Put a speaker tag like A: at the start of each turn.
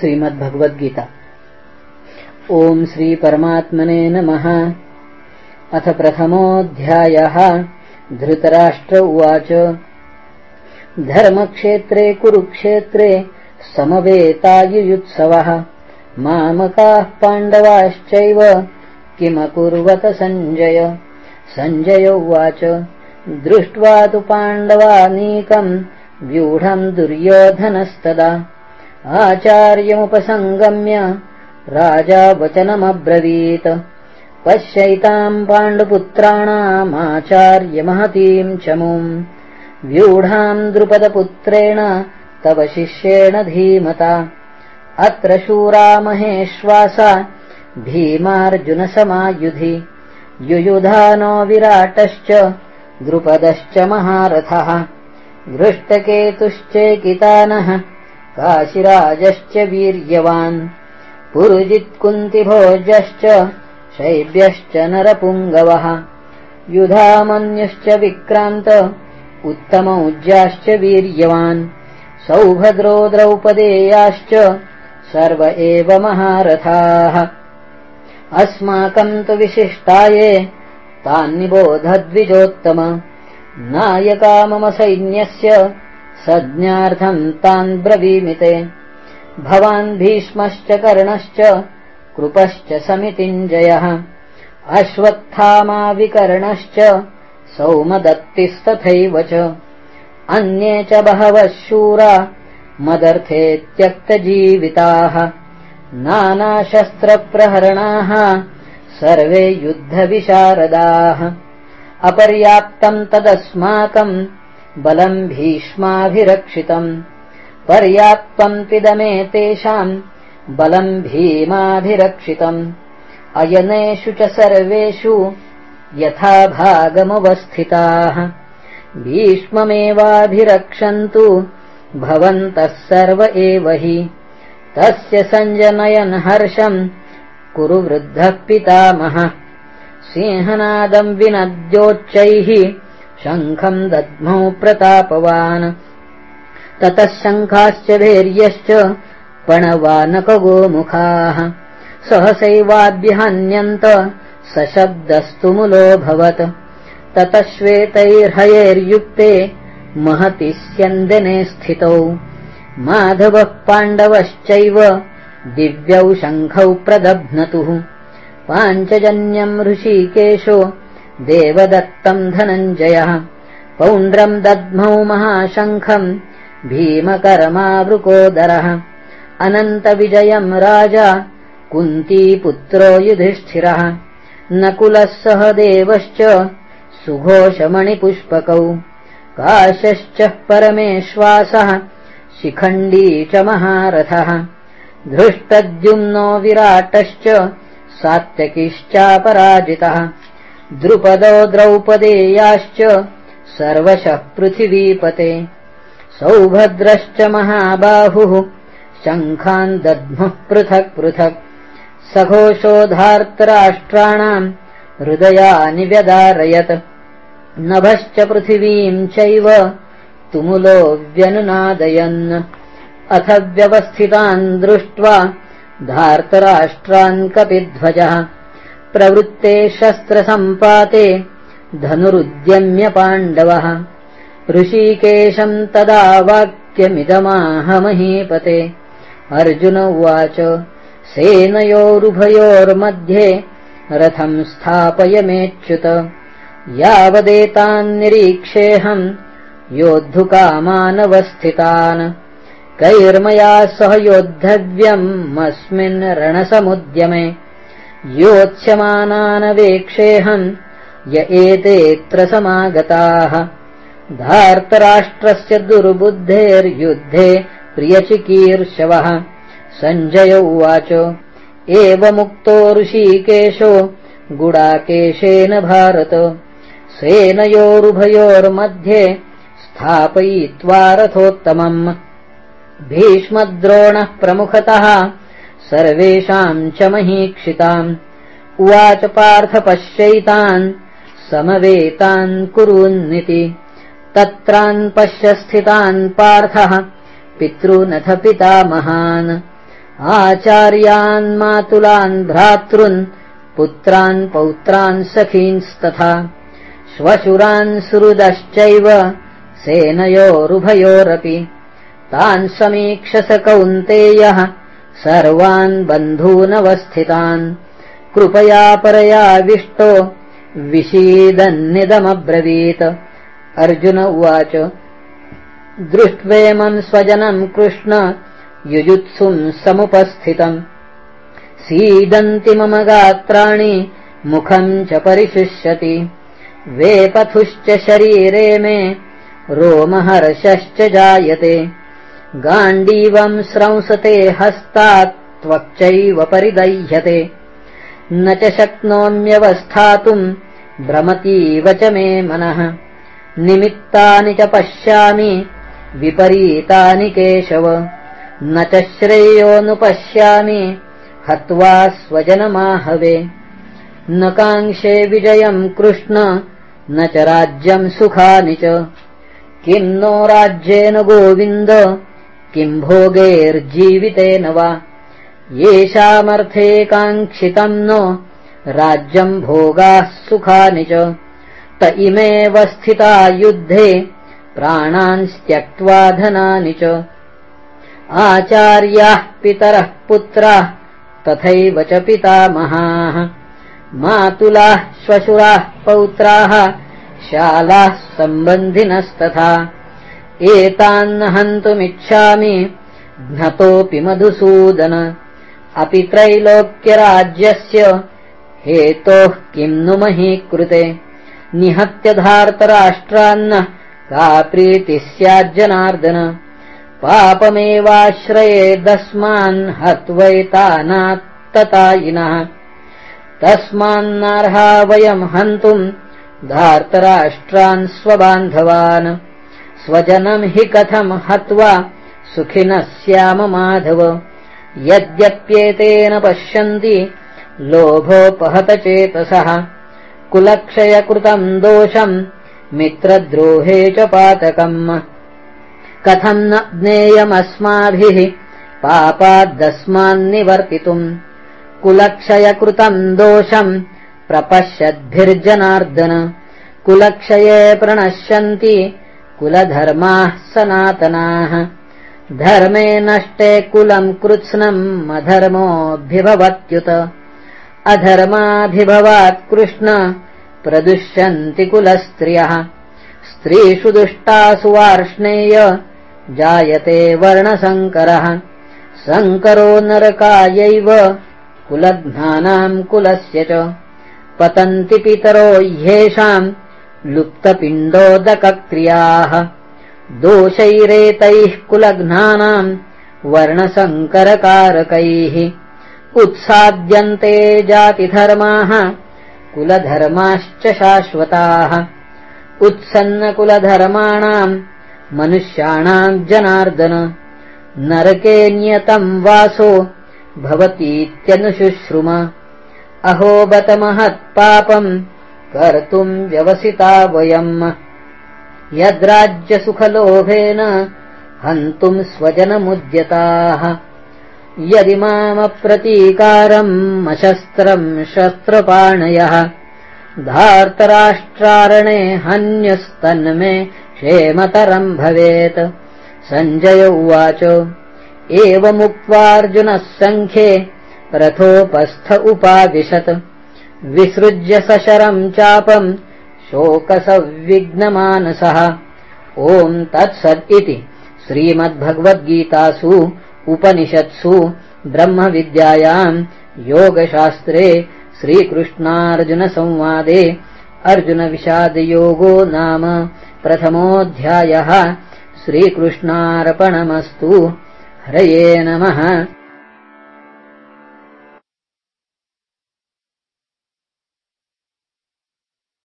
A: श्रीमद्भगवद्गीता। ॐ श्रीपरमात्मने नमः। अथ प्रथमोऽध्यायः। धृतराष्ट्र उवाच। धर्मक्षेत्रे कुरुक्षेत्रे समवेतायुयुत्सवः। मामकाः पाण्डवाश्चैव किमकुर्वत सञ्जय? सञ्जय उवाच। दृष्ट्वा तु पाण्डवानीकम् व्यूढम् दुर्योधनस्तदा आचार्यमुपसङ्गम्य राजा वचनमब्रवीत्। पश्यैताम् पाण्डुपुत्राणामाचार्यमहतीम् चमुम् व्यूढाम् द्रुपदपुत्रेण तव शिष्येण धीमता। अत्र शूरा महेश्वासा भीमार्जुनसमायुधि। युयुधानो विराटश्च द्रुपदश्च महारथः। घृष्टकेतुश्चेकितानः काशिराजश्च वीर्यवान्। पुरुजित्कुन्तिभोजश्च शैब्यश्च नरपुङ्गवः। युधामन्युश्च विक्रान्त उत्तमौज्याश्च वीर्यवान्। सौभद्रो द्रौपदेयाश्च सर्व एव महारथाः। अस्माकम् तु विशिष्टाये तान्निबोधद्विजोत्तम नायका मम सैन्यस्य सज्ञार्थम् तान् ब्रवीमिते। भवान् भीष्मश्च कर्णश्च कृपश्च समितिञ्जयः। अश्वत्थामाविकर्णश्च सौमदत्तिस्तथैव च। अन्ये च बहवः शूरा मदर्थे त्यक्तजीविताः नानाशस्त्रप्रहरणाः सर्वे युद्धविशारदाः। अपर्याप्तम् तदस्माकम् बलम् भीष्माभिरक्षितम्। पर्याप्तम् पिदमेतेषाम् बलम् भीमाभिरक्षितम्। अयनेषु च सर्वेषु यथा भागमवस्थिताः भीष्ममेवाभिरक्षन्तु भवन्तः सर्व एव हि। तस्य सञ्जनयन् हर्षम् कुरु वृद्धः पितामह। सिंहनादम् विनद्योच्चैः शङ्खम् दद्मौ प्रतापवान्। ततः शङ्खाश्च भैर्यश्च पणवानकगोमुखाः सहसैवाभ्यहन्यन्त सशब्दस्तु मुलोऽभवत् ततः श्वेतैर्हयैर्युक्ते महति स्यन्दने स्थितौ। माधवः पाण्डवश्चैव दिव्यौ शङ्खौ प्रदध्नतुः। पाञ्चजन्यम् ऋषिकेशो देवदत्तम् धनञ्जयः। पौण्ड्रम् दद्मौ महाशङ्खम् भीमकरमावृकोदरः। अनन्तविजयम् राजा कुन्तीपुत्रो युधिष्ठिरः। नकुलः सह देवश्च सुघोषमणिपुष्पकौ। काशश्च परमेश्वासः शिखण्डी च महारथः। धृष्टद्युम्नो विराटश्च सात्यकिश्चापराजितः द्रुपदो द्रौपदेयाश्च सर्वशः पृथिवीपते। सौभद्रश्च महाबाहुः शङ्खान् दद्मः पृथक् पृथक्। सघोषोधार्तराष्ट्राणाम् हृदयानि व्यदारयत्। नभश्च पृथिवीम् चैव तुमुलो व्यनुनादयन्। अथ व्यवस्थितान् दृष्ट्वा धार्तराष्ट्रान् कपिध्वजः प्रवृत्ते शस्त्रसम्पाते धनुरुद्यम्य पाण्डवः। ऋषिकेशम् तदा वाक्यमिदमाहमहीपते। अर्जुन उवाच सेनयोरुभयोर्मध्ये रथम् स्थापयमेच्युत यावदेतान्निरीक्षेऽहम् योद्धुकामानवस्थितान्। कैर्मया सह योद्धव्यम् अस्मिन् रणसमुद्यमे योत्स्यमानानवेक्षेऽहम् य एतेऽत्र समागताः। धार्तराष्ट्रस्य दुर्बुद्धेर्युद्धे प्रियचिकीर्षवः। सञ्जय उवाच एवमुक्तो ऋषिकेशो गुडाकेशेन भारत। सेनयोरुभयोर्मध्ये स्थापयित्वा रथोत्तमम्। भीष्मद्रोणः प्रमुखतः सर्वेषाम् च महीक्षिताम्। उवाच पार्थ पश्यैतान् समवेतान् कुरून्निति। तत्रान् पश्य स्थितान् पार्थः पितॄनथ पिता महान् आचार्यान् मातुलान् भ्रातॄन् श्वशुरान् सुहृदश्चैव सेनयोरुभयोरपि। तान् समीक्षस कौन्तेयः सर्वान् बन्धूनवस्थितान्। कृपया परयाविष्टो विषीदन्निदमब्रवीत्। अर्जुन उवाच दृष्ट्वेमम् स्वजनम् कृष्ण युजुत्सुम् समुपस्थितम् सीदन्ति मम गात्राणि मुखम् च परिशिष्यति। वेपथुश्च शरीरे मे रोमहर्षश्च जायते गाण्डीवम् स्रंसते हस्तात् त्वक्चैव परिदह्यते। न च शक्नोम्यवस्थातुम् भ्रमतीव च मे मनः। निमित्तानि च पश्यामि विपरीतानि केशव। न च श्रेयोऽनुपश्यामि हत्वा स्वजनमाहवे। न काङ्क्षे विजयम् कृष्ण न च राज्यम् सुखानि च। किम् नो राज्येन गोविन्द किम् भोगैर्जीवितेन वा? येषामर्थे काङ्क्षितम् नो। राज्यम् भोगाः सुखानि च। त इमेव स्थिता युद्धे प्राणान् त्यक्त्वा धनानि च। आचार्याः पितरः पुत्राः तथैव च पितामहाः। मातुलाः श्वशुराः पौत्राः शालाः सम्बन्धिनस्तथा एतान्न हन्तुमिच्छामि घ्नतोऽपि मधुसूदन। अपि त्रैलोक्यराज्यस्य हेतोः किम् नु महीकृते? निहत्यधार्तराष्ट्रान्न का प्रीतिः स्याज्जनार्दन पापमेवाश्रयेदस्मान् हत्वैतानात्ततायिनः तस्मान्नार्हा वयम् हन्तुम् धार्तराष्ट्रान् स्वबान्धवान् स्वजनम् हि कथम् हत्वा सुखिनः स्याम माधव। यद्यप्येतेन पश्यन्ति लोभोपहतचेतसः कुलक्षयकृतम् दोषम् मित्रद्रोहे च पातकम्। कथम् न ज्ञेयमस्माभिः पापाद्दस्मान्निवर्तितुम्। कुलक्षयकृतम् दोषम् प्रपश्यद्भिर्जनार्दन। कुलक्षये प्रणश्यन्ति कुलधर्माः सनातनाः। धर्मे नष्टे कुलम् कृत्स्नम् अधर्मोऽभिभवत्युत। अधर्माभिभवात् कृष्ण प्रदुष्यन्ति कुलस्त्रियः। स्त्रीषु दुष्टासु वार्ष्णेय जायते वर्णसङ्करः सङ्करो नरकायैव कुलघ्नानाम् कुलस्य च। पतन्ति पितरो ह्येषाम् लुप्तपिण्डोदकक्रियाः। दोषैरेतैः कुलघ्नानाम् वर्णसङ्करकारकैः उत्साद्यन्ते जातिधर्माः कुलधर्माश्च शाश्वताः। उत्सन्नकुलधर्माणाम् मनुष्याणाम् जनार्दन। नरके नियतम् वासो भवतीत्यनुशुश्रुम। अहो बत महत्पापम् कर्तुम् व्यवसिता वयम्। यद्राज्यसुखलोभेन हन्तुम् स्वजनमुद्यताः। यदि मामप्रतीकारम् अशस्त्रम् शस्त्रपाणयः धार्तराष्ट्रारणे हन्यस्तन्मे क्षेमतरम् भवेत्। सञ्जय उवाच एवमुक्त्वार्जुनः सङ्ख्ये रथोपस्थ उपाविशत् विसृज्य सशरम् चापम् शोकसविघ्नमानसः। ओम् तत्सत् इति श्रीमद्भगवद्गीतासु उपनिषत्सु ब्रह्मविद्यायाम् योगशास्त्रे श्रीकृष्णार्जुनसंवादे। अर्जुनविषादयोगो नाम प्रथमोऽध्यायः। श्रीकृष्णार्पणमस्तु। हरये नमः